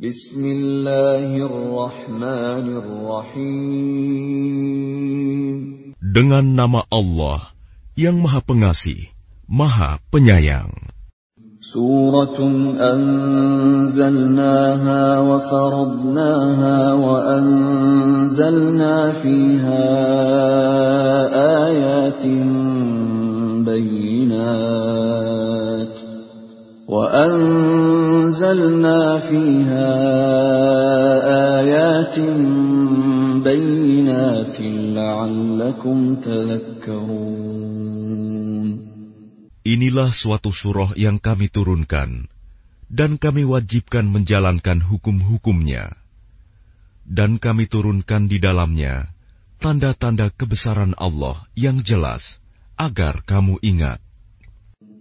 Bismillahirrahmanirrahim. Dengan nama Allah yang Maha Pengasih, Maha Penyayang. سورة أنزلناها وفرضناها وأنزلنا فيها آيات بينات وأنزلنا فيها آيات بينات لعلكم تذكرون Inilah suatu surah yang kami turunkan, dan kami wajibkan menjalankan hukum-hukumnya. Dan kami turunkan di dalamnya tanda-tanda kebesaran Allah yang jelas, agar kamu ingat.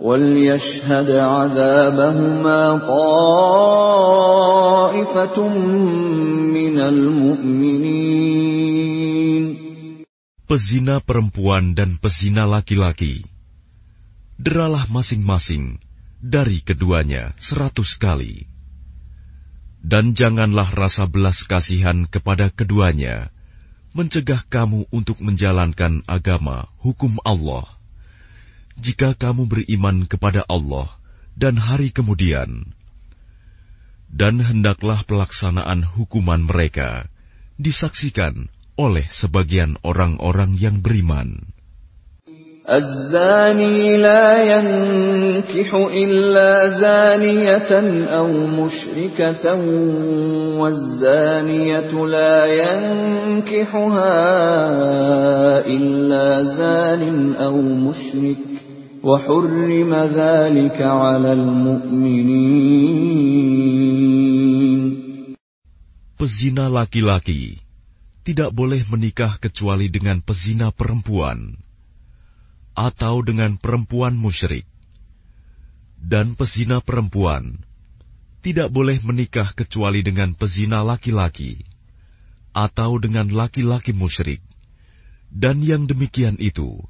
وليشهد عذابهما طائفة من المؤمنين Pezina perempuan dan pezina laki-laki, deralah masing-masing dari keduanya seratus kali. Dan janganlah rasa belas kasihan kepada keduanya mencegah kamu untuk menjalankan agama hukum Allah. Jika kamu beriman kepada Allah dan hari kemudian, dan hendaklah pelaksanaan hukuman mereka disaksikan oleh sebagian orang-orang yang beriman. الزاني لا ينكح إلا زانية أو مشركة والزانية لا ينكحها إلا زان أو مشرك وحرم ذلك على المؤمنين Pezina laki-laki tidak boleh menikah kecuali dengan pezina perempuan atau dengan perempuan musyrik. Dan pezina perempuan tidak boleh menikah kecuali dengan pezina laki-laki atau dengan laki-laki musyrik. Dan yang demikian itu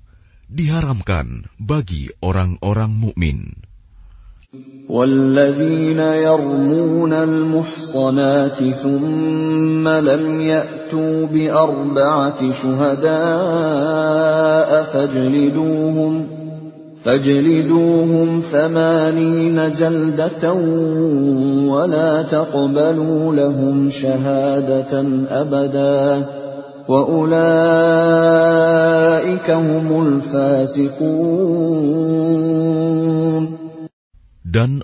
diharamkan bagi orang-orang mukmin. والذين يرمون المحصنات ثم لم يأتوا بأربعة شهداء فاجلدوهم فاجلدوهم ثمانين جلدة ولا تقبلوا لهم شهادة أبدا Dan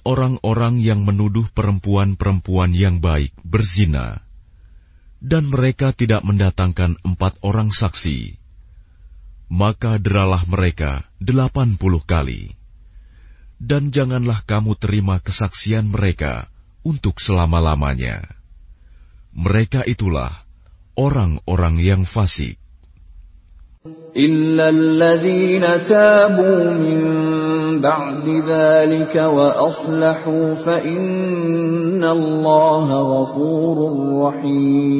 orang-orang yang menuduh perempuan-perempuan yang baik berzina, dan mereka tidak mendatangkan empat orang saksi, maka deralah mereka delapan puluh kali. Dan janganlah kamu terima kesaksian mereka untuk selama-lamanya. Mereka itulah orang-orang yang fasik. إلا الذين تابوا من بعد ذلك وأصلحوا فإن الله غفور رحيم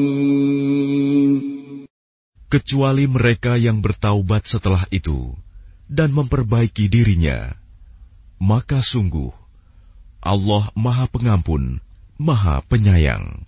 kecuali mereka yang bertaubat setelah itu dan memperbaiki dirinya, maka sungguh Allah Maha Pengampun, Maha Penyayang.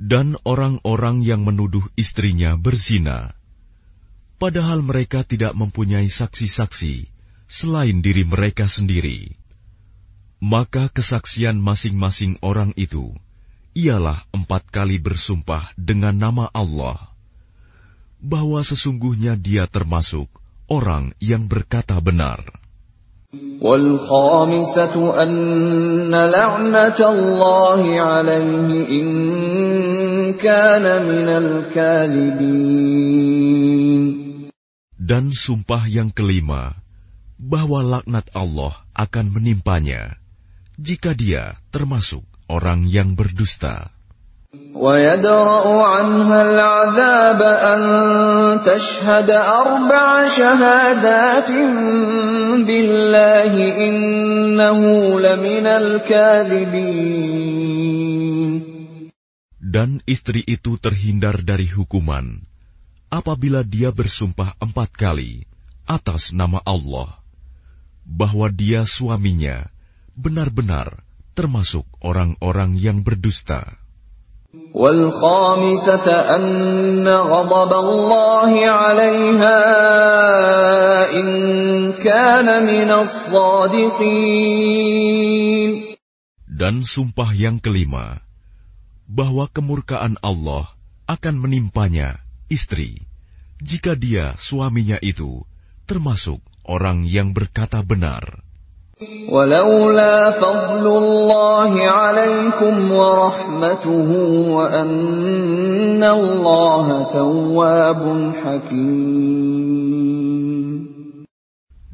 Dan orang-orang yang menuduh istrinya berzina, padahal mereka tidak mempunyai saksi-saksi selain diri mereka sendiri, maka kesaksian masing-masing orang itu ialah empat kali bersumpah dengan nama Allah bahwa sesungguhnya dia termasuk orang yang berkata benar. والخامسة أن لعنة الله عليه إن كان من الكاذبين Dan sumpah yang kelima, bahwa laknat Allah akan menimpanya jika dia termasuk orang yang berdusta. ويدرأ عنها العذاب أن تشهد أربع شهادات بالله إنه لمن الكاذبين Dan istri itu terhindar dari hukuman apabila dia bersumpah empat kali atas nama Allah bahwa dia suaminya benar-benar termasuk orang-orang yang berdusta. والخامسة أن غضب الله عليها إن كان من الصادقين Dan sumpah yang kelima, bahwa kemurkaan Allah akan menimpanya istri, jika dia suaminya itu termasuk orang yang berkata benar. ولولا فضل الله عليكم ورحمته وأن الله تواب حكيم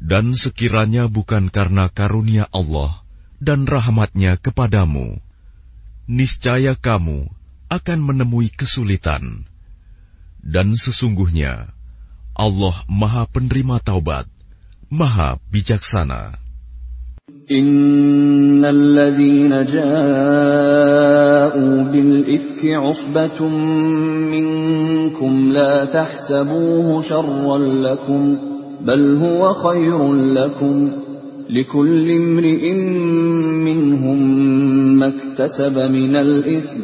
Dan sekiranya bukan karena karunia Allah dan rahmatnya kepadamu, niscaya kamu akan menemui kesulitan. Dan sesungguhnya, Allah maha penerima taubat, maha bijaksana. إن الذين جاءوا بالإفك عصبة منكم لا تحسبوه شرا لكم بل هو خير لكم لكل امرئ منهم ما اكتسب من الإثم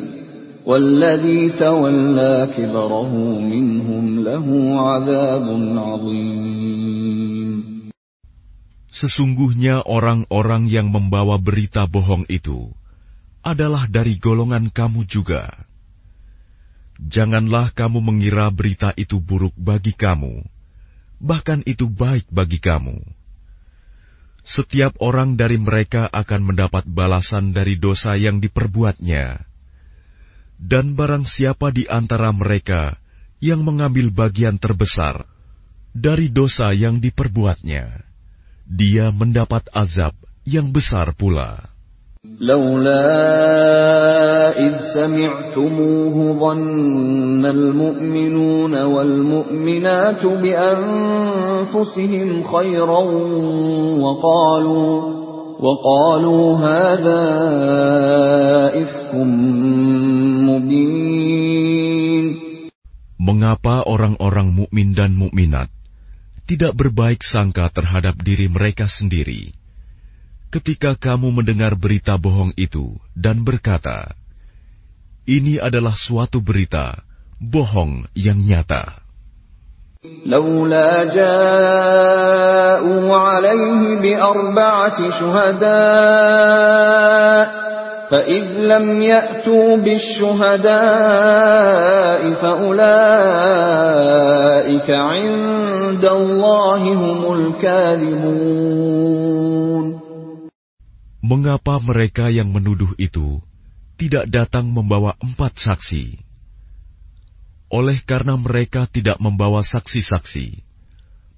والذي تولى كبره منهم له عذاب عظيم Sesungguhnya orang-orang yang membawa berita bohong itu adalah dari golongan kamu juga. Janganlah kamu mengira berita itu buruk bagi kamu, bahkan itu baik bagi kamu. Setiap orang dari mereka akan mendapat balasan dari dosa yang diperbuatnya, dan barang siapa di antara mereka yang mengambil bagian terbesar dari dosa yang diperbuatnya dia mendapat azab yang besar pula. لولا إذ سمعتموه ظن المؤمنون والمؤمنات بأنفسهم خيرا وقالوا وقالوا هذا إفك مبين Mengapa orang-orang mukmin dan mukminat tidak berbaik sangka terhadap diri mereka sendiri. Ketika kamu mendengar berita bohong itu dan berkata, "Ini adalah suatu berita bohong yang nyata." لولا جاءوا عليه بأربعة شهداء فإذ لم يأتوا بالشهداء فأولئك عند الله هم الكاذبون Mengapa mereka yang menuduh itu tidak datang membawa empat saksi? Oleh karena mereka tidak membawa saksi-saksi,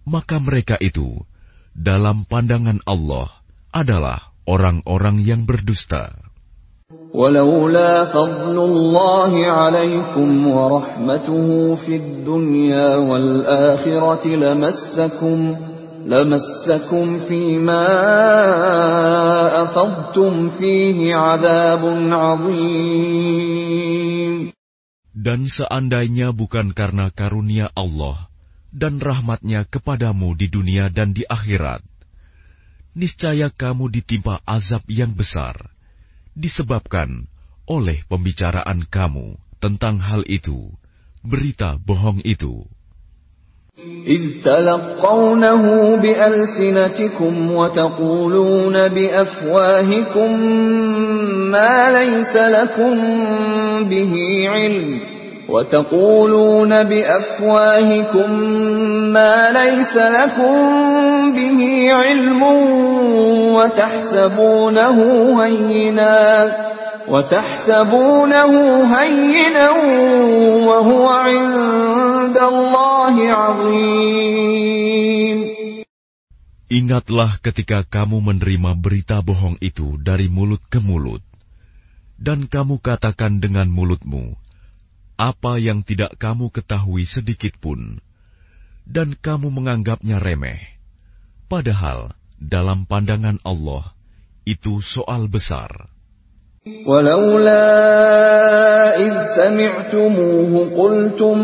maka mereka itu dalam pandangan Allah adalah orang-orang yang berdusta. ولولا فضل الله عليكم ورحمته في الدنيا والآخرة لمسكم لمسكم فيما أفضتم فيه عذاب عظيم Dan seandainya bukan karena karunia Allah dan rahmatnya kepadamu di dunia dan di akhirat, niscaya kamu ditimpa azab yang besar, disebabkan oleh pembicaraan kamu tentang hal itu, berita bohong itu. إذ تلقونه بألسنتكم وتقولون بأفواهكم ما ليس لكم به علم وتقولون بأفواهكم ما ليس لكم به علم وتحسبونه هينا وتحسبونه هينا وهو عند الله عظيم Ingatlah ketika kamu menerima berita bohong itu dari mulut ke mulut, dan kamu katakan dengan mulutmu, apa yang tidak kamu ketahui sedikit pun, dan kamu menganggapnya remeh. Padahal dalam pandangan Allah itu soal besar. ولولا إذ سمعتموه قلتم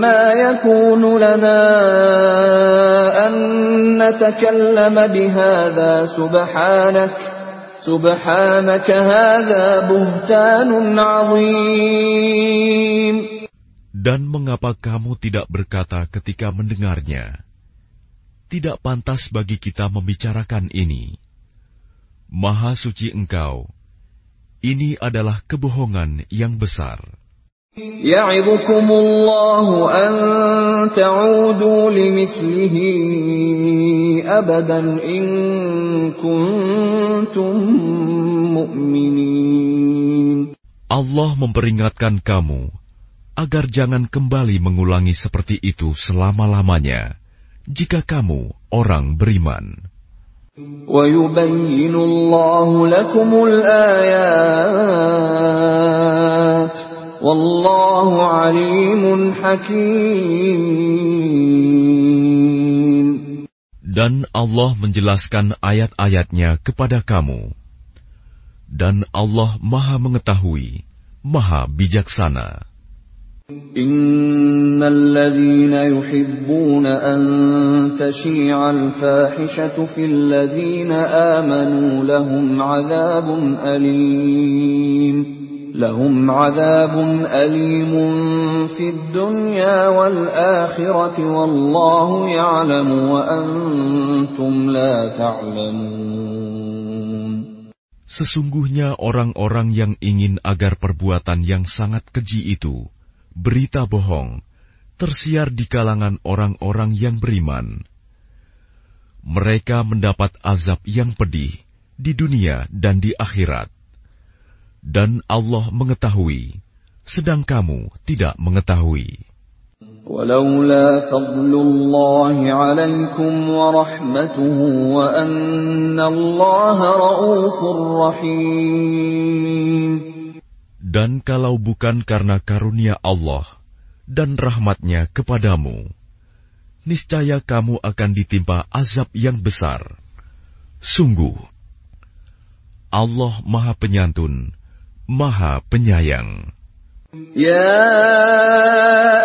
ما يكون لنا أن نتكلم بهذا سبحانك سبحانك هذا بهتان عظيم Dan mengapa kamu tidak berkata ketika mendengarnya, tidak pantas bagi kita membicarakan ini. Maha suci engkau, ini adalah kebohongan yang besar. Allah memperingatkan kamu agar jangan kembali mengulangi seperti itu selama-lamanya jika kamu orang beriman. ويبين الله لكم الآيات والله عليم حكيم Dan Allah menjelaskan ayat-ayatnya kepada kamu. Dan Allah maha mengetahui, maha bijaksana. إن الذين يحبون أن تشيع الفاحشة في الذين آمنوا لهم عذاب أليم لهم عذاب أليم في الدنيا والآخرة والله يعلم وأنتم لا تعلمون Sesungguhnya orang-orang yang ingin agar perbuatan yang sangat keji itu berita bohong tersiar di kalangan orang-orang yang beriman. Mereka mendapat azab yang pedih di dunia dan di akhirat. Dan Allah mengetahui, sedang kamu tidak mengetahui. ولولا فضل الله عليكم ورحمته وأن الله رؤوف رحيم Dan kalau bukan karena karunia Allah dan rahmatnya kepadamu, niscaya kamu akan ditimpa azab yang besar. Sungguh, Allah Maha Penyantun, Maha Penyayang. يا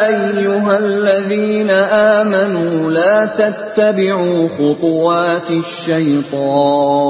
أيها الذين آمنوا لا تتبعوا خطوات الشيطان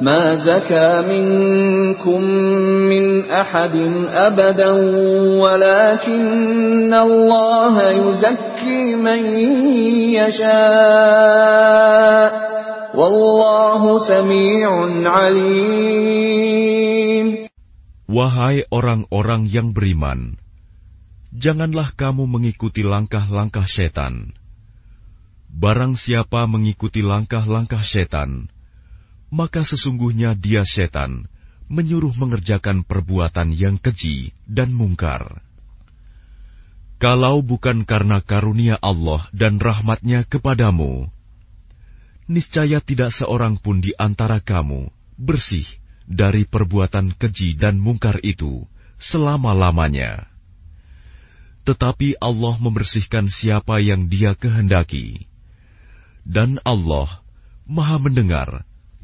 ما زكى منكم من أحد أبدا ولكن الله يزكي من يشاء والله سميع عليم Wahai orang-orang yang beriman, janganlah kamu mengikuti langkah-langkah setan. Barang siapa mengikuti langkah-langkah setan, maka sesungguhnya dia setan menyuruh mengerjakan perbuatan yang keji dan mungkar. Kalau bukan karena karunia Allah dan rahmatnya kepadamu, niscaya tidak seorang pun di antara kamu bersih dari perbuatan keji dan mungkar itu selama-lamanya. Tetapi Allah membersihkan siapa yang Dia kehendaki, dan Allah Maha Mendengar,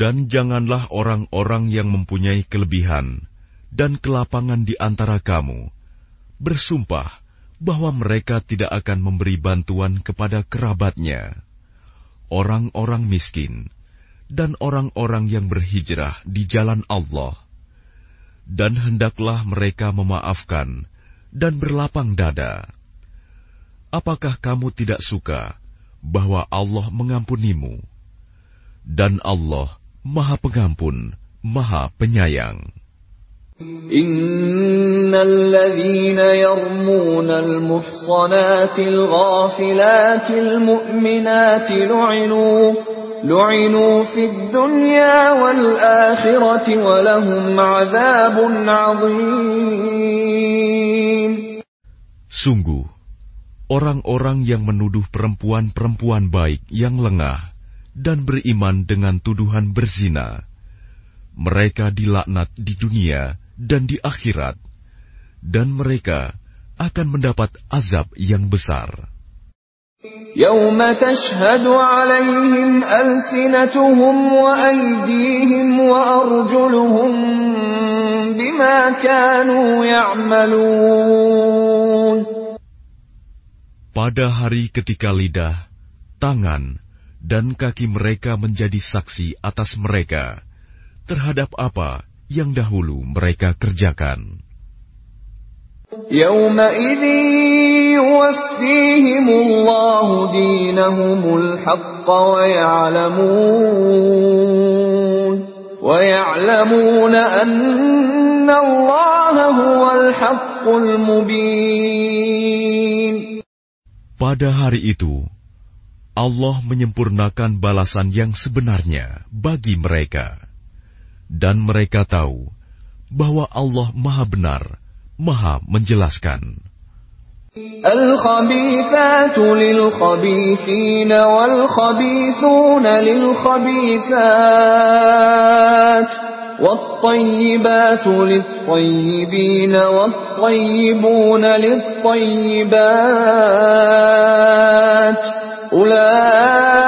Dan janganlah orang-orang yang mempunyai kelebihan dan kelapangan di antara kamu bersumpah bahwa mereka tidak akan memberi bantuan kepada kerabatnya, orang-orang miskin, dan orang-orang yang berhijrah di jalan Allah, dan hendaklah mereka memaafkan dan berlapang dada. Apakah kamu tidak suka bahwa Allah mengampunimu? Dan Allah Maha Pengampun, Maha Penyayang. إن الذين يرمون المحصنات الغافلات المؤمنات لعنوا لعنوا في الدنيا والآخرة ولهم عذاب عظيم Sungguh, orang-orang yang menuduh perempuan-perempuan baik yang lengah dan beriman dengan tuduhan berzina, mereka dilaknat di dunia dan di akhirat, dan mereka akan mendapat azab yang besar. يوم تشهد عليهم ألسنتهم وأيديهم وأرجلهم بما كانوا يعملون Pada hari ketika lidah, tangan, dan kaki mereka menjadi saksi atas mereka terhadap apa yang dahulu mereka kerjakan. يومئذ يوفيهم الله دينهم الحق ويعلمون ويعلمون أن الله هو الحق المبين Pada hari itu, Allah menyempurnakan balasan yang sebenarnya bagi mereka dan mereka tahu bahwa Allah Maha Benar, Maha Menjelaskan. الخبيثات للخبيثين والخبيثون للخبيثات والطيبات للطيبين والطيبون للطيبات أولئك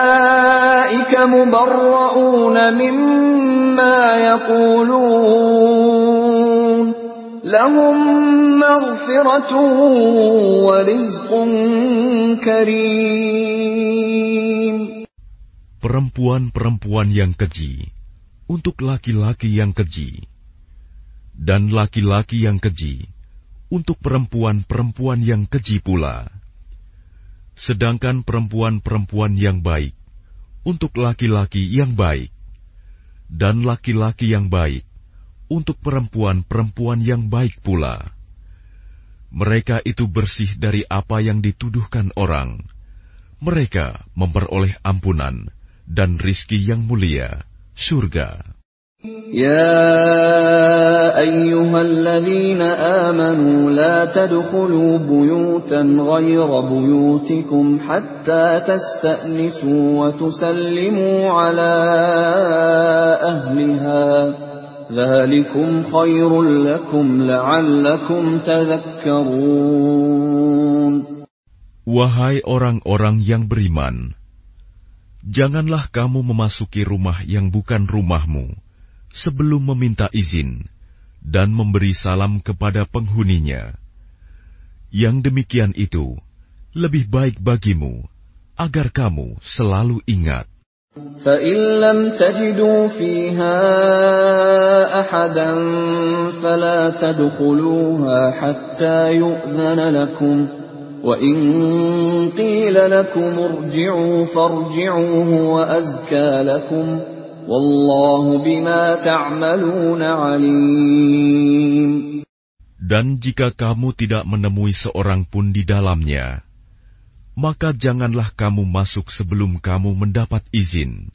مبرؤون مما يقولون لهم مغفرة ورزق كريم. Perempuan-perempuan yang keji. Untuk laki-laki yang keji, dan laki-laki yang keji untuk perempuan-perempuan yang keji pula. Sedangkan perempuan-perempuan yang baik untuk laki-laki yang baik, dan laki-laki yang baik untuk perempuan-perempuan yang baik pula. Mereka itu bersih dari apa yang dituduhkan orang. Mereka memperoleh ampunan dan rizki yang mulia, surga. يا أيها الذين آمنوا لا تدخلوا بيوتا غير بيوتكم حتى تستأنسوا وتسلموا على أهلها ذلكم خير لكم لعلكم تذكرون Wahai orang-orang yang beriman, janganlah kamu memasuki rumah yang bukan rumahmu sebelum meminta izin dan memberi salam kepada penghuninya. Yang demikian itu lebih baik bagimu agar kamu selalu ingat. فإن لم تجدوا فيها أحدا فلا تدخلوها حتى يؤذن لكم وإن قيل لكم ارجعوا فارجعوا هو أزكى لكم والله بما تعملون عليم Dan jika kamu tidak menemui seorang pun di dalamnya, maka janganlah kamu masuk sebelum kamu mendapat izin.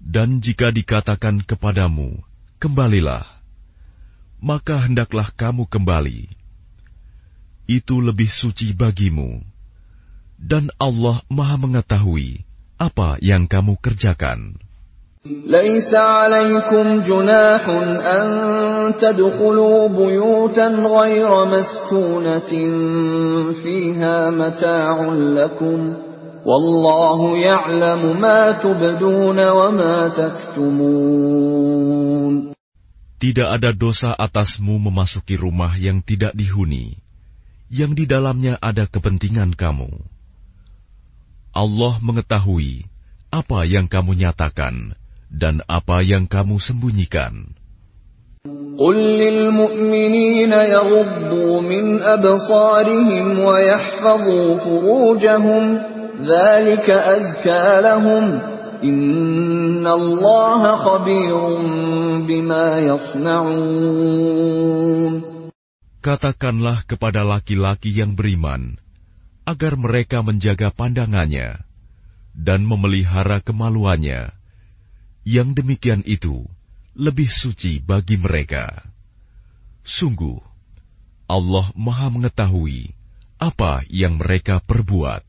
Dan jika dikatakan kepadamu, "Kembalilah," maka hendaklah kamu kembali. Itu lebih suci bagimu, dan Allah Maha Mengetahui apa yang kamu kerjakan. ليس عليكم جناح أن تدخلوا بيوتا غير مسكونة فيها متاع لكم والله يعلم ما تبدون وما تكتمون Tidak ada dosa atasmu memasuki rumah yang tidak dihuni, yang di dalamnya ada kepentingan kamu. Allah mengetahui apa yang kamu nyatakan dan apa yang kamu sembunyikan. قل للمؤمنين يغضوا من أبصارهم ويحفظوا فروجهم ذلك أزكى لهم إن الله خبير بما يصنعون Katakanlah kepada laki-laki yang beriman, agar mereka menjaga pandangannya dan memelihara kemaluannya yang demikian itu lebih suci bagi mereka. Sungguh, Allah Maha Mengetahui apa yang mereka perbuat.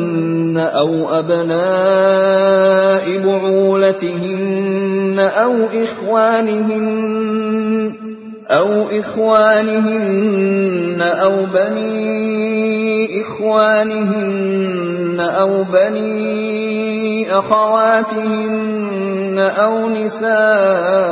أو أبناء بعولتهن أو إخوانهن أو إخوانهن أو بني إخوانهن أو بني أخواتهن أو نسائهن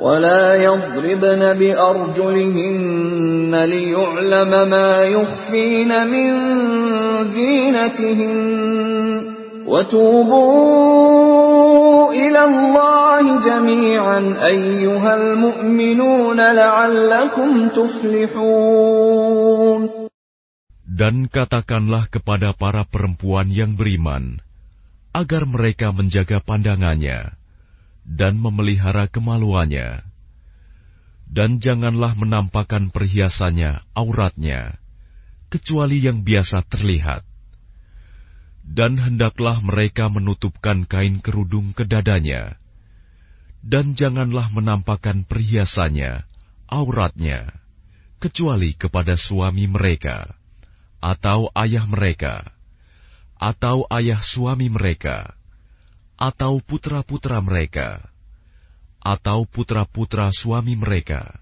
ولا يضربن بأرجلهن ليعلم ما يخفين من زينتهن وتوبوا إلى الله جميعا أيها المؤمنون لعلكم تفلحون Dan katakanlah kepada para perempuan yang beriman, agar mereka menjaga pandangannya dan memelihara kemaluannya, dan janganlah menampakkan perhiasannya, auratnya, kecuali yang biasa terlihat. Dan hendaklah mereka menutupkan kain kerudung ke dadanya, dan janganlah menampakkan perhiasannya, auratnya, kecuali kepada suami mereka, atau ayah mereka, atau ayah suami mereka, atau putra-putra mereka, atau putra-putra suami mereka,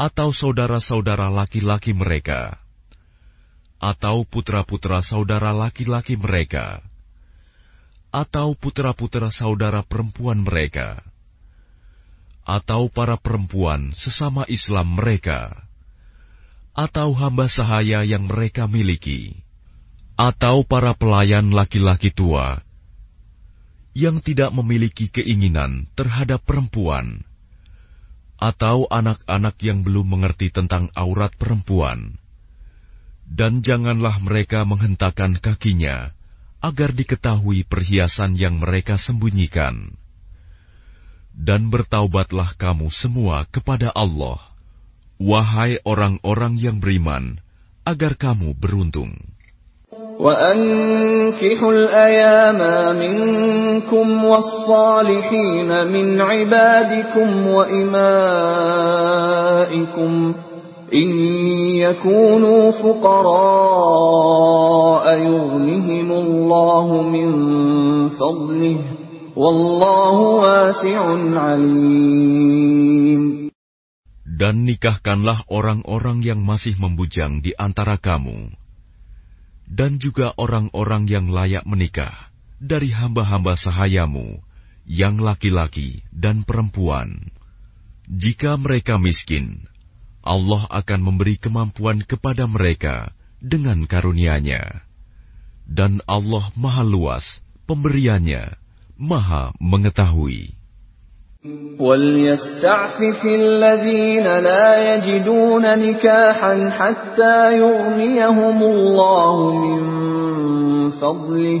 atau saudara-saudara laki-laki mereka, atau putra-putra saudara laki-laki mereka, atau putra-putra saudara perempuan mereka, atau para perempuan sesama Islam mereka, atau hamba sahaya yang mereka miliki, atau para pelayan laki-laki tua yang tidak memiliki keinginan terhadap perempuan, atau anak-anak yang belum mengerti tentang aurat perempuan, dan janganlah mereka menghentakkan kakinya agar diketahui perhiasan yang mereka sembunyikan. Dan bertaubatlah kamu semua kepada Allah, wahai orang-orang yang beriman, agar kamu beruntung. وأنكحوا الأيام منكم والصالحين من عبادكم وإمائكم إن يكونوا فقراء يغنهم الله من فضله والله واسع عليم Dan nikahkanlah orang-orang yang masih membujang di antara kamu, dan juga orang-orang yang layak menikah dari hamba-hamba sahayamu, yang laki-laki dan perempuan. Jika mereka miskin, Allah akan memberi kemampuan kepada mereka dengan karunia-Nya. Dan Allah Maha Luas pemberiannya, Maha Mengetahui. وليستعفف الذين لا يجدون نكاحا حتى يغنيهم الله من فضله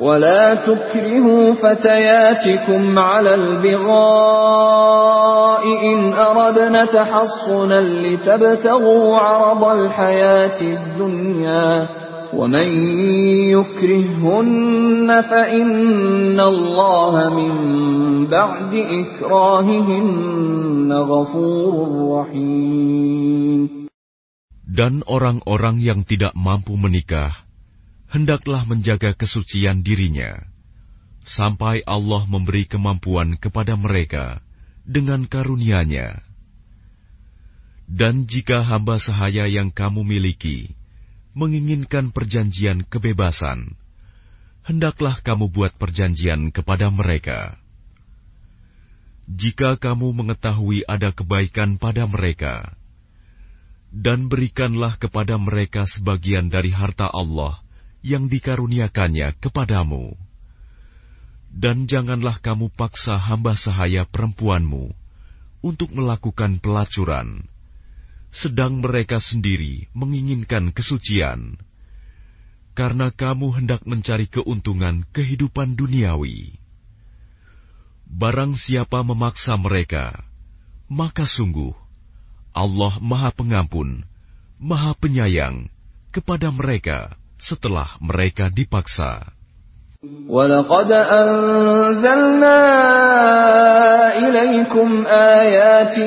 ولا تكرهوا فتياتكم على البغاء إن أردنا تحصنا لتبتغوا عرض الحياة الدنيا ومن يكرههن فإن الله من بعد إكراههن غفور رحيم Dan orang-orang yang tidak mampu menikah hendaklah menjaga kesucian dirinya, sampai Allah memberi kemampuan kepada mereka dengan karunia-Nya. Dan jika hamba sahaya yang kamu miliki menginginkan perjanjian kebebasan, hendaklah kamu buat perjanjian kepada mereka. Jika kamu mengetahui ada kebaikan pada mereka, dan berikanlah kepada mereka sebagian dari harta Allah yang dikaruniakannya kepadamu. Dan janganlah kamu paksa hamba sahaya perempuanmu untuk melakukan pelacuran, sedang mereka sendiri menginginkan kesucian, karena kamu hendak mencari keuntungan kehidupan duniawi. Barang siapa memaksa mereka, maka sungguh Allah Maha Pengampun, Maha Penyayang kepada mereka setelah mereka dipaksa. وَلَقَدْ أَنزَلْنَا إِلَيْكُمْ آيَاتٍ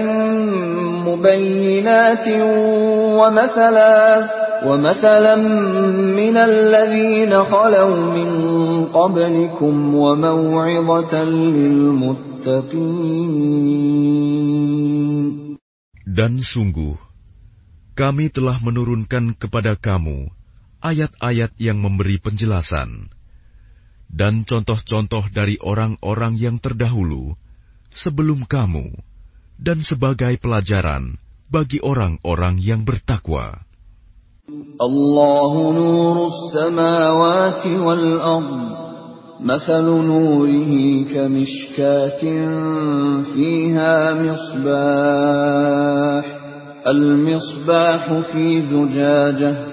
مُبَيِّنَاتٍ وَمَثَلًا وَمَثَلًا مِنَ الَّذِينَ خَلَوْا مِن قَبْلِكُمْ وَمَوْعِظَةً لِّلْمُتَّقِينَ Dan sungguh, kami telah menurunkan kepada kamu ayat-ayat yang memberi penjelasan dan contoh-contoh dari orang-orang yang terdahulu sebelum kamu, dan sebagai pelajaran bagi orang-orang yang bertakwa. Allahu nurus samawati wal ard مثل نوره كمشكاة فيها مصباح المصباح في زجاجه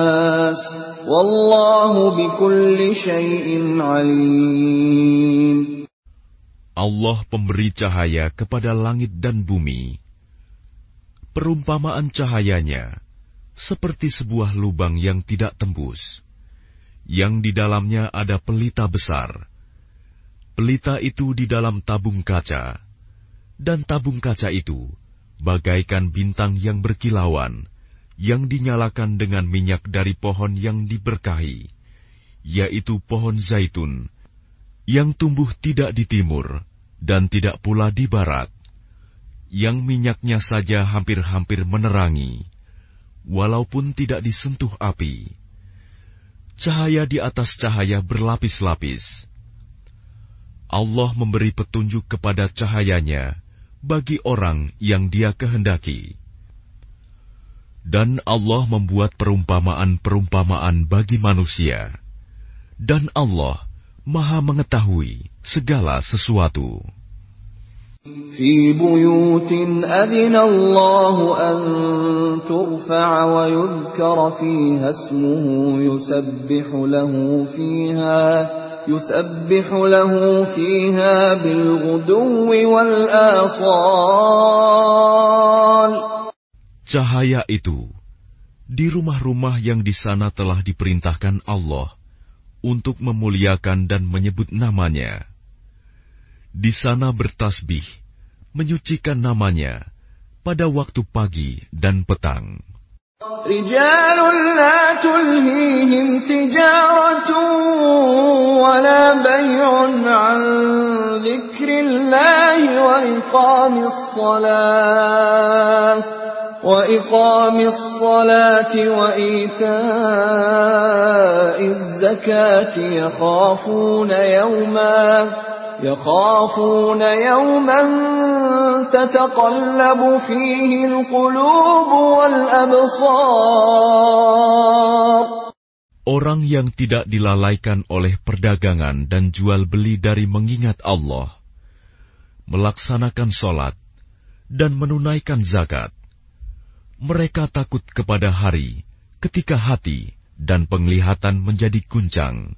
Allah pemberi cahaya kepada langit dan bumi. Perumpamaan cahayanya seperti sebuah lubang yang tidak tembus, yang di dalamnya ada pelita besar. Pelita itu di dalam tabung kaca, dan tabung kaca itu bagaikan bintang yang berkilauan yang dinyalakan dengan minyak dari pohon yang diberkahi, yaitu pohon zaitun, yang tumbuh tidak di timur dan tidak pula di barat, yang minyaknya saja hampir-hampir menerangi, walaupun tidak disentuh api. Cahaya di atas cahaya berlapis-lapis. Allah memberi petunjuk kepada cahayanya bagi orang yang Dia kehendaki. Dan Allah membuat perumpamaan-perumpamaan bagi manusia. Dan Allah Maha Mengetahui segala sesuatu. في بيوت أذن الله أن ترفع ويذكر فيها اسمه يسبح له فيها يسبح له فيها بالغدو والآصال Cahaya itu di rumah-rumah yang di sana telah diperintahkan Allah untuk memuliakan dan menyebut namanya di sana bertasbih, menyucikan namanya pada waktu pagi dan petang. رجال لا تلهيهم تجارة ولا بيع عن ذكر الله وإقام الصلاة وإقام الصلاة وإيتاء الزكاة يخافون يوماً يخافون يوما تتقلب فيه القلوب والأبصار Orang yang tidak dilalaikan oleh perdagangan dan jual beli dari mengingat Allah, melaksanakan sholat, dan menunaikan zakat, mereka takut kepada hari ketika hati dan penglihatan menjadi guncang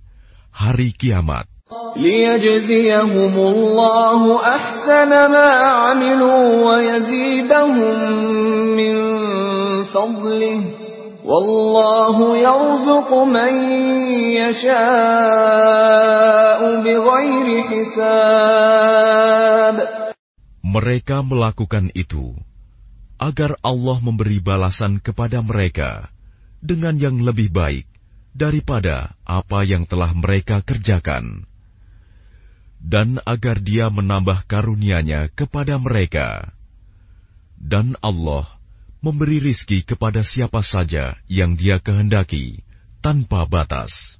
hari kiamat. Liyajziyahumullahu ahsana ma 'amilu wa yazidahum min fadlih. Wallahu yarzuqu man yasha'u bighairi hisab. Mereka melakukan itu agar Allah memberi balasan kepada mereka dengan yang lebih baik daripada apa yang telah mereka kerjakan dan agar Dia menambah karunia-Nya kepada mereka. Dan Allah memberi rizki kepada siapa saja yang Dia kehendaki tanpa batas.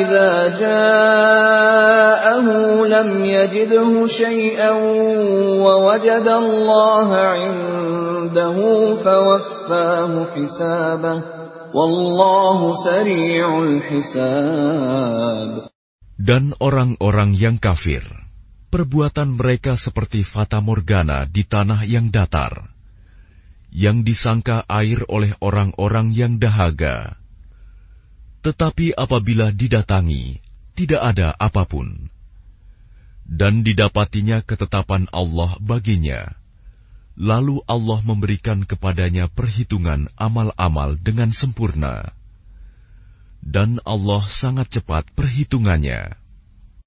إذا جاءه لم يجده شيئا ووجد الله عنده فوفاه حسابه Dan orang-orang yang kafir, perbuatan mereka seperti fata morgana di tanah yang datar, yang disangka air oleh orang-orang yang dahaga. Tetapi apabila didatangi, tidak ada apa pun. Dan didapatinya ketetapan Allah baginya Lalu Allah memberikan kepadanya perhitungan amal-amal dengan sempurna. Dan Allah sangat cepat perhitungannya.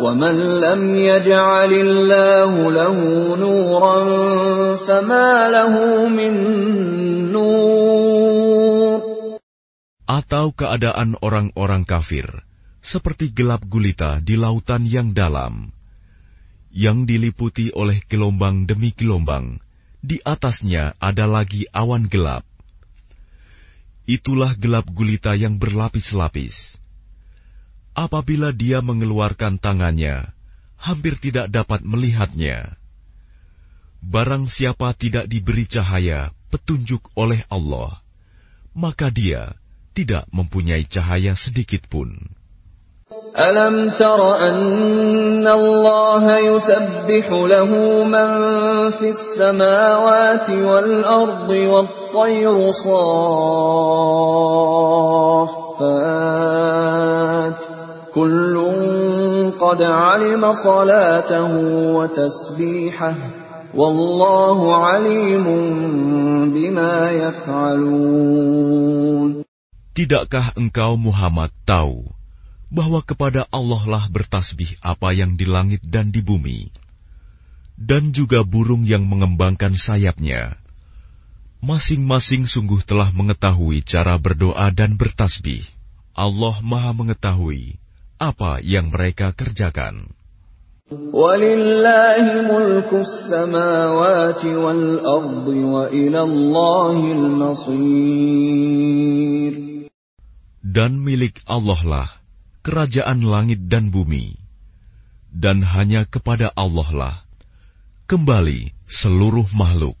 ومن لم يجعل الله له نورا فما له من نور Atau keadaan orang-orang kafir, seperti gelap gulita di lautan yang dalam, yang diliputi oleh gelombang demi gelombang, di atasnya ada lagi awan gelap. Itulah gelap gulita yang berlapis-lapis. Apabila dia mengeluarkan tangannya, hampir tidak dapat melihatnya. Barang siapa tidak diberi cahaya petunjuk oleh Allah, maka dia tidak mempunyai cahaya sedikit pun. Alam tara anna Allah yusabbihu lahu man fis samawati wal ardi wat tayru saffat قد علم صلاته وتسبيحه والله عليم بما يفعلون Tidakkah engkau Muhammad tahu bahwa kepada Allah lah bertasbih apa yang di langit dan di bumi, dan juga burung yang mengembangkan sayapnya. Masing-masing sungguh telah mengetahui cara berdoa dan bertasbih. Allah Maha Mengetahui apa yang mereka kerjakan. Dan milik Allah lah kerajaan langit dan bumi, dan hanya kepada Allah lah kembali seluruh makhluk.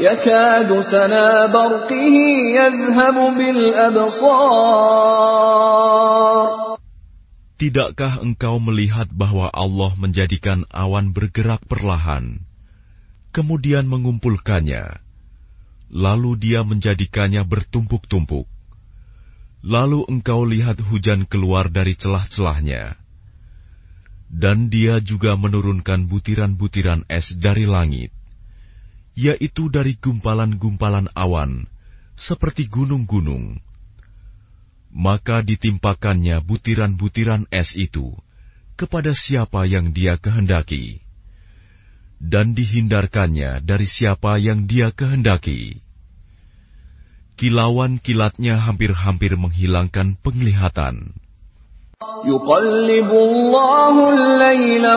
يكاد سنا برقه يذهب بالأبصار Tidakkah engkau melihat bahwa Allah menjadikan awan bergerak perlahan, kemudian mengumpulkannya, lalu dia menjadikannya bertumpuk-tumpuk. Lalu engkau lihat hujan keluar dari celah-celahnya. Dan dia juga menurunkan butiran-butiran es dari langit, yaitu dari gumpalan-gumpalan awan seperti gunung-gunung. Maka ditimpakannya butiran-butiran es itu kepada siapa yang dia kehendaki, dan dihindarkannya dari siapa yang dia kehendaki. Kilauan kilatnya hampir-hampir menghilangkan penglihatan. Al-layla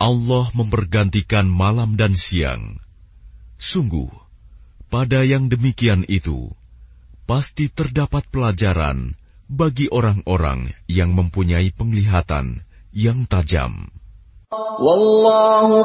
Allah mempergantikan malam dan siang. Sungguh, pada yang demikian itu, pasti terdapat pelajaran bagi orang-orang yang mempunyai penglihatan yang tajam. Wallahu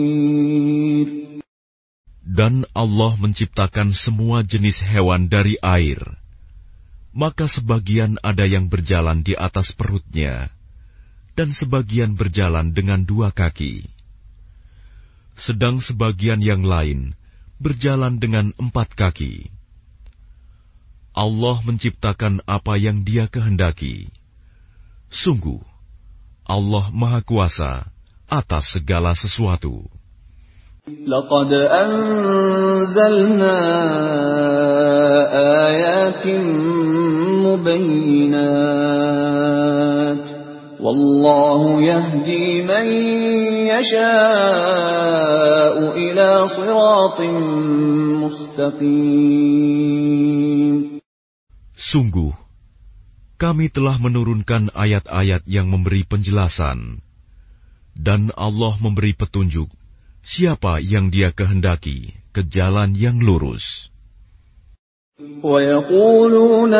Dan Allah menciptakan semua jenis hewan dari air maka sebagian ada yang berjalan di atas perutnya, dan sebagian berjalan dengan dua kaki, sedang sebagian yang lain berjalan dengan empat kaki. Allah menciptakan apa yang Dia kehendaki. Sungguh, Allah Maha Kuasa atas segala sesuatu. لقد أنزلنا آيات مبينات والله يهدي من يشاء إلى صراط مستقيم Sungguh, kami telah menurunkan ayat-ayat yang memberi penjelasan Dan Allah memberi petunjuk siapa yang Dia kehendaki ke jalan yang lurus. ويقولون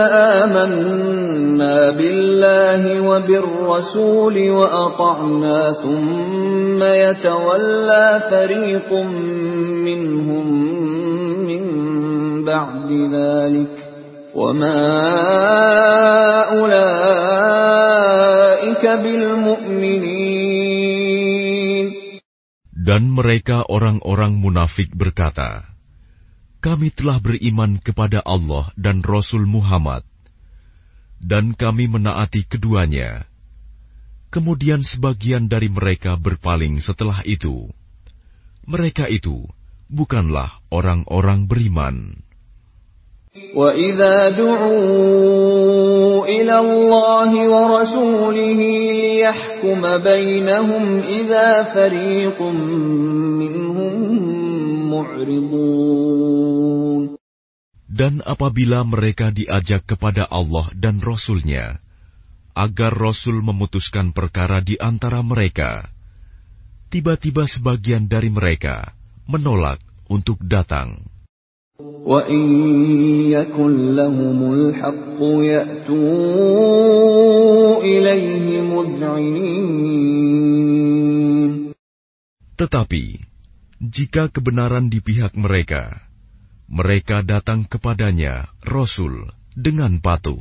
آمنا بالله وبالرسول وأطعنا ثم يتولى فريق منهم من بعد ذلك وما أولئك بالمؤمنين Dan mereka orang-orang munafik berkata, kami telah beriman kepada Allah dan Rasul Muhammad, dan kami menaati keduanya. Kemudian sebagian dari mereka berpaling setelah itu. Mereka itu bukanlah orang-orang beriman. وَإِذَا دُعُوا إِلَى اللَّهِ وَرَسُولِهِ لِيَحْكُمَ بَيْنَهُمْ إِذَا فَرِيقٌ مِّنْهُم مُّعْرِضُونَ Dan apabila mereka diajak kepada Allah dan Rasul-Nya, agar Rasul memutuskan perkara di antara mereka, tiba-tiba sebagian dari mereka menolak untuk datang. وَإِن يَكُن لَّهُمُ الْحَقُّ يَأْتُوا إِلَيْهِ مُذْعِنِينَ Tetapi, jika kebenaran di pihak mereka, mereka datang kepadanya, Rasul, dengan patuh.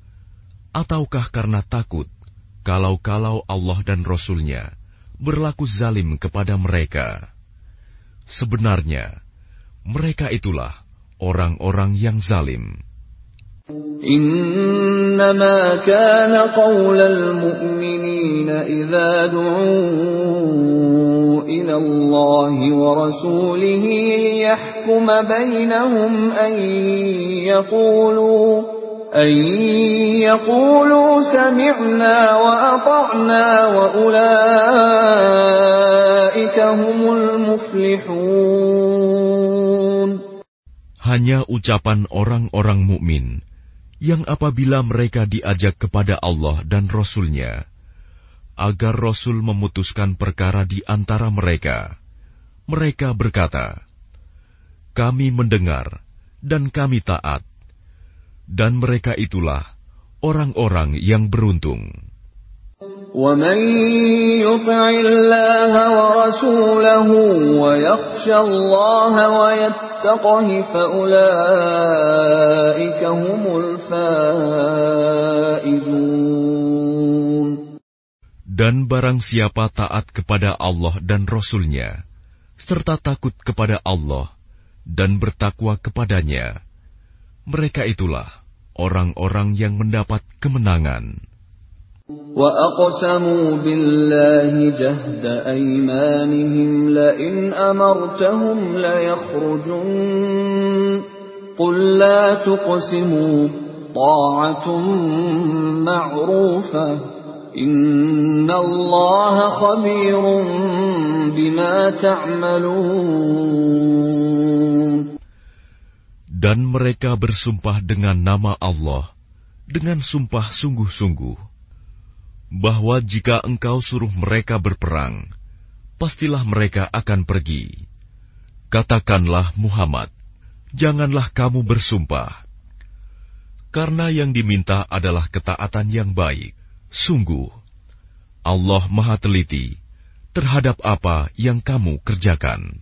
Ataukah karena takut kalau-kalau Allah dan Rasul-Nya berlaku zalim kepada mereka? Sebenarnya, mereka itulah orang-orang yang zalim. إنما كان قول المؤمنين إذا دعوا إلى الله ورسوله ليحكم بينهم أن يقولوا hanya ucapan orang-orang mukmin yang apabila mereka diajak kepada Allah dan Rasulnya agar Rasul memutuskan perkara di antara mereka, mereka berkata, Kami mendengar dan kami taat Dan mereka itulah orang-orang yang beruntung. ومن يطع الله ورسوله ويخشى الله ويتقه فأولئك هم الفائزون Dan barang siapa taat kepada Allah dan Rasul-Nya, serta takut kepada Allah dan bertakwa kepadanya, mereka itulah orang-orang yang mendapat kemenangan. وأقسموا بالله جهد أيمانهم لئن أمرتهم ليخرجن قل لا تقسموا طاعة معروفة إن الله خبير بما تعملون dan mereka bersumpah dengan nama Allah, dengan sumpah sungguh-sungguh, bahwa jika engkau suruh mereka berperang, pastilah mereka akan pergi. Katakanlah Muhammad, janganlah kamu bersumpah. Karena yang diminta adalah ketaatan yang baik. Sungguh, Allah Maha Teliti terhadap apa yang kamu kerjakan.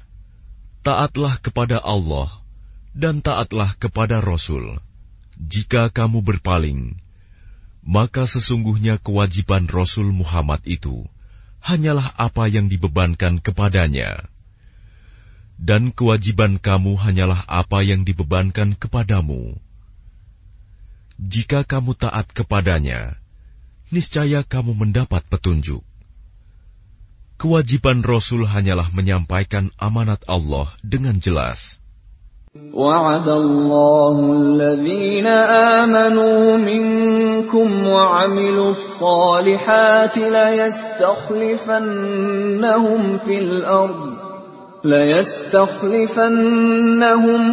taatlah kepada Allah dan taatlah kepada Rasul. Jika kamu berpaling, maka sesungguhnya kewajiban Rasul Muhammad itu hanyalah apa yang dibebankan kepadanya, dan kewajiban kamu hanyalah apa yang dibebankan kepadamu. Jika kamu taat kepadanya, niscaya kamu mendapat petunjuk. Kewajiban Rasul hanyalah menyampaikan amanat Allah dengan jelas. وعد الله الذين آمنوا منكم وعملوا الصالحات ليستخلفنهم في الأرض ليستخلفنهم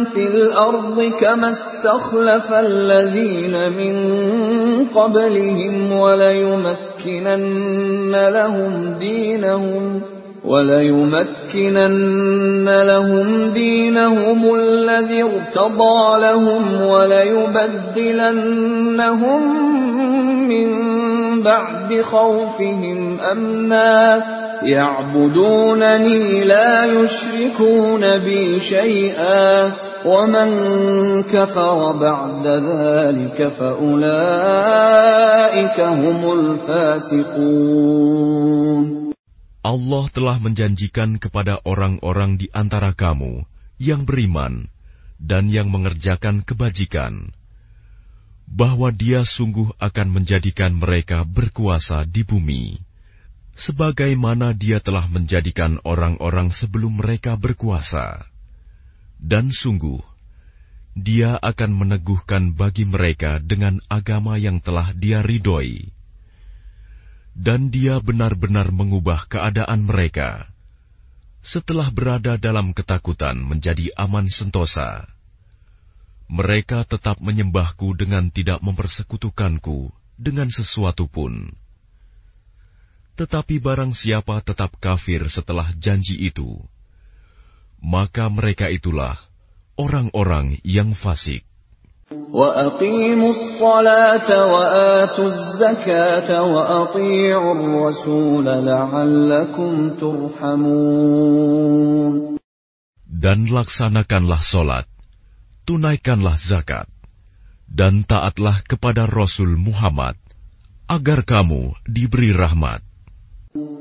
في الأرض كما استخلف الذين من قبلهم وليمكنن لهم دينهم وليمكنن لهم دينهم الذي ارتضى لهم وليبدلنهم من بعد خوفهم أمنا يعبدونني لا يشركون بي شيئا ومن كفر بعد ذلك فأولئك هم الفاسقون Allah telah menjanjikan kepada orang-orang di antara kamu yang beriman dan yang mengerjakan kebajikan, bahwa Dia sungguh akan menjadikan mereka berkuasa di bumi, sebagaimana Dia telah menjadikan orang-orang sebelum mereka berkuasa. Dan sungguh, Dia akan meneguhkan bagi mereka dengan agama yang telah Dia ridhoi dan Dia benar-benar mengubah keadaan mereka. Setelah berada dalam ketakutan menjadi aman sentosa, mereka tetap menyembahku dengan tidak mempersekutukanku dengan sesuatu pun. Tetapi barang siapa tetap kafir setelah janji itu, maka mereka itulah orang-orang yang fasik. Dan laksanakanlah solat, tunaikanlah zakat, dan taatlah kepada Rasul Muhammad, agar kamu diberi rahmat.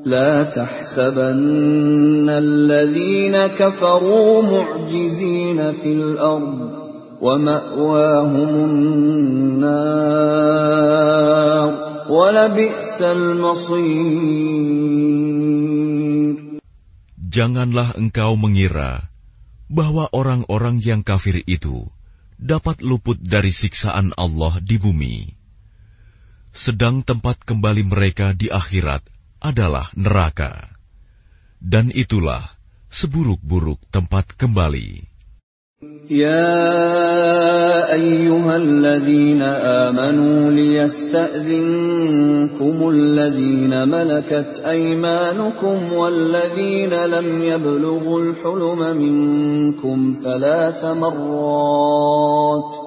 لا تحسبن الذين كفروا معجزين في الأرض ومأواهم النار ولبئس المصير Janganlah engkau mengira bahwa orang-orang yang kafir itu dapat luput dari siksaan Allah di bumi. Sedang tempat kembali mereka di akhirat adalah neraka. Dan itulah seburuk-buruk tempat kembali. يا أيها الذين آمنوا ليستأذنكم الذين ملكت أيمانكم والذين لم يبلغوا الحلم منكم ثلاث مرات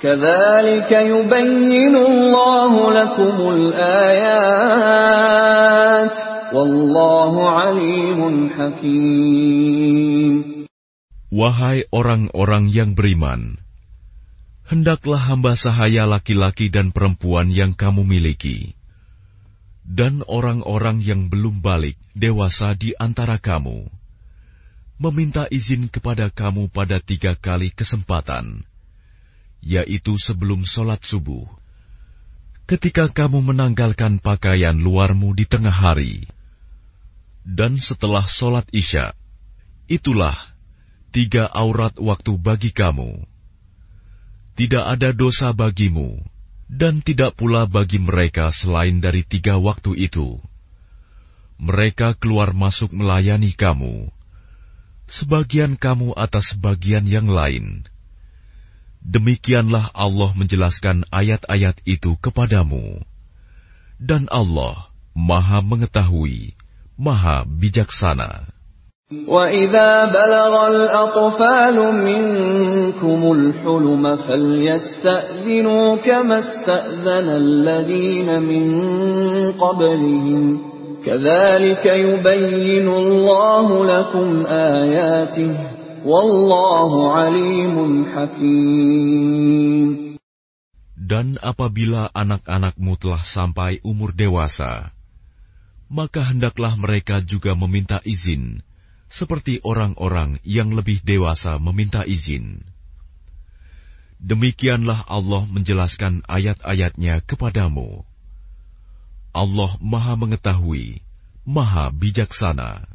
كذلك يبين الله لكم الآيات والله عليم حكيم Wahai orang-orang yang beriman, hendaklah hamba sahaya laki-laki dan perempuan yang kamu miliki, dan orang-orang yang belum balik dewasa di antara kamu, meminta izin kepada kamu pada tiga kali kesempatan, yaitu sebelum sholat subuh. Ketika kamu menanggalkan pakaian luarmu di tengah hari, dan setelah sholat isya, itulah tiga aurat waktu bagi kamu. Tidak ada dosa bagimu, dan tidak pula bagi mereka selain dari tiga waktu itu. Mereka keluar masuk melayani kamu, sebagian kamu atas sebagian yang lain. Demikianlah Allah menjelaskan ayat-ayat itu kepadamu. Dan Allah Maha Mengetahui, Maha Bijaksana. وَإِذَا بَلَغَ الْأَطْفَالُ مِنكُمُ الْحُلُمَ فَلْيَسْتَأْذِنُوا كَمَا اسْتَأْذَنَ الَّذِينَ مِن قَبْلِهِمْ كَذَلِكَ يُبَيِّنُ اللَّهُ لَكُمْ آيَاتِهِ dan apabila anak-anakmu telah sampai umur dewasa, maka hendaklah mereka juga meminta izin, seperti orang-orang yang lebih dewasa meminta izin. Demikianlah Allah menjelaskan ayat-ayatnya kepadamu. Allah Maha Mengetahui, Maha Bijaksana.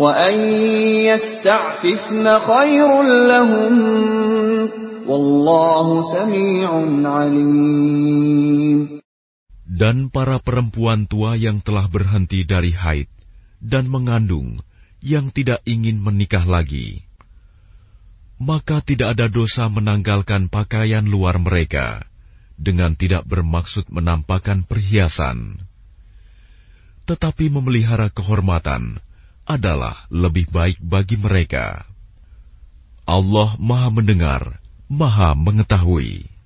وأن يستعففن خير لهم والله سميع عليم Dan para perempuan tua yang telah berhenti dari haid dan mengandung yang tidak ingin menikah lagi, maka tidak ada dosa menanggalkan pakaian luar mereka dengan tidak bermaksud menampakkan perhiasan, tetapi memelihara kehormatan adalah lebih baik bagi mereka. Allah Maha Mendengar, Maha Mengetahui.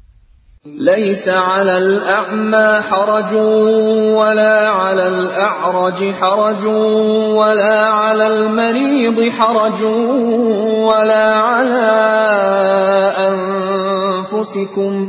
ليس على الأعمى حرج ولا على الأعرج حرج ولا على المريض حرج ولا على أنفسكم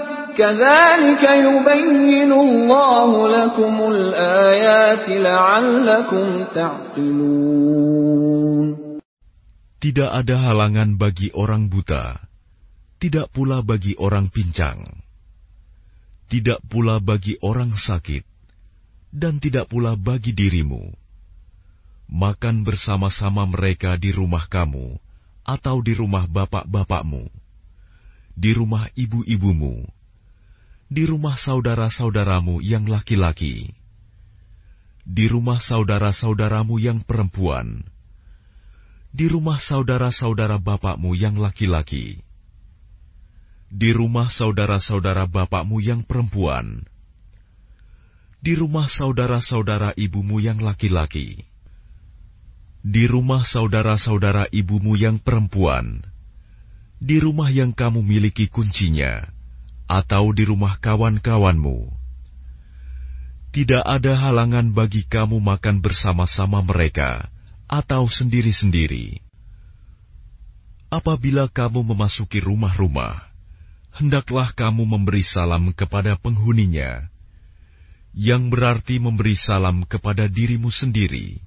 Tidak ada halangan bagi orang buta, tidak pula bagi orang pincang, tidak pula bagi orang sakit, dan tidak pula bagi dirimu. Makan bersama-sama mereka di rumah kamu atau di rumah bapak-bapakmu, di rumah ibu-ibumu di rumah saudara-saudaramu yang laki-laki, di rumah saudara-saudaramu yang perempuan, di rumah saudara-saudara bapakmu yang laki-laki, di rumah saudara-saudara bapakmu yang perempuan, di rumah saudara-saudara ibumu yang laki-laki, di rumah saudara-saudara ibumu yang perempuan, di rumah yang kamu miliki kuncinya atau di rumah kawan-kawanmu. Tidak ada halangan bagi kamu makan bersama-sama mereka atau sendiri-sendiri. Apabila kamu memasuki rumah-rumah, hendaklah kamu memberi salam kepada penghuninya, yang berarti memberi salam kepada dirimu sendiri,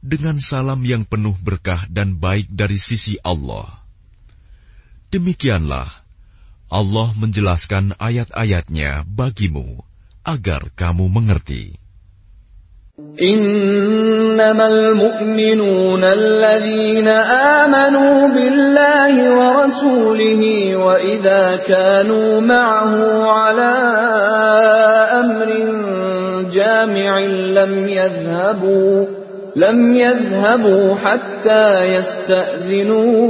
dengan salam yang penuh berkah dan baik dari sisi Allah. Demikianlah Allah menjelaskan ayat-ayatnya bagimu agar kamu mengerti. إنما المؤمنون الذين آمنوا بالله ورسوله وإذا كانوا معه على أمر جامع لم يذهبوا لم يذهبوا حتى يستأذنوه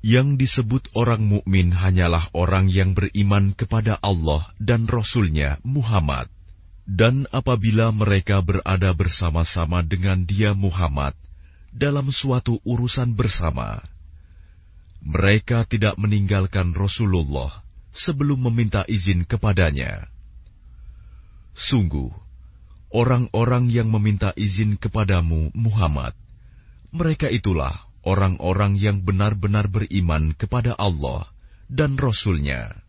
Yang disebut orang mukmin hanyalah orang yang beriman kepada Allah dan Rasul-Nya Muhammad. Dan apabila mereka berada bersama-sama dengan dia Muhammad dalam suatu urusan bersama, mereka tidak meninggalkan Rasulullah sebelum meminta izin kepadanya. Sungguh, orang-orang yang meminta izin kepadamu Muhammad, mereka itulah orang-orang yang benar-benar beriman kepada Allah dan Rasul-Nya.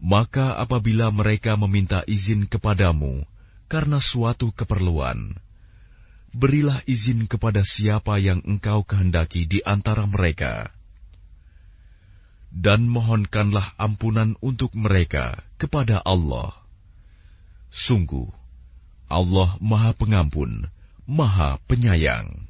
Maka apabila mereka meminta izin kepadamu karena suatu keperluan, berilah izin kepada siapa yang engkau kehendaki di antara mereka. Dan mohonkanlah ampunan untuk mereka kepada Allah. Sungguh, Allah Maha Pengampun, Maha Penyayang.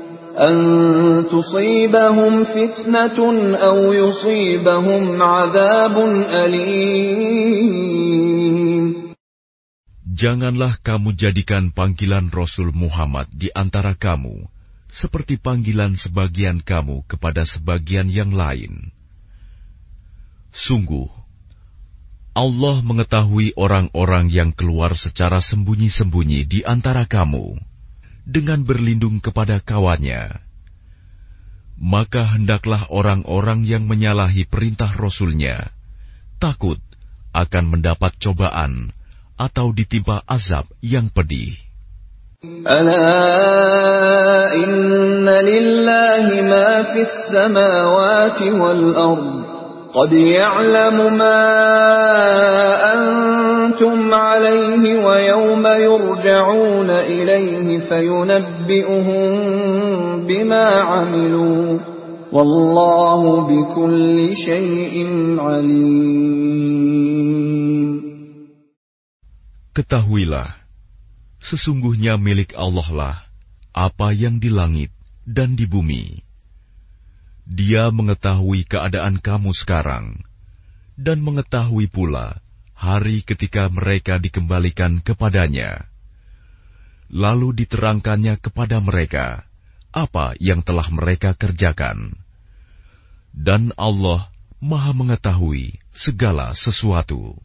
أن تصيبهم فتنة أو يصيبهم عذاب أليم Janganlah kamu jadikan panggilan Rasul Muhammad di antara kamu seperti panggilan sebagian kamu kepada sebagian yang lain. Sungguh, Allah mengetahui orang-orang yang keluar secara sembunyi-sembunyi di antara kamu dengan berlindung kepada kawannya. Maka hendaklah orang-orang yang menyalahi perintah Rasulnya takut akan mendapat cobaan atau ditimpa azab yang pedih. Ala inna lillahi ma fis samawati wal ardu. قد يعلم ما أنتم عليه ويوم يرجعون إليه فينبئهم بما عملوا والله بكل شيء عليم Ketahuilah, sesungguhnya milik Allah lah apa yang di langit dan di bumi. Dia mengetahui keadaan kamu sekarang, dan mengetahui pula hari ketika mereka dikembalikan kepadanya. Lalu diterangkannya kepada mereka apa yang telah mereka kerjakan. Dan Allah Maha Mengetahui segala sesuatu.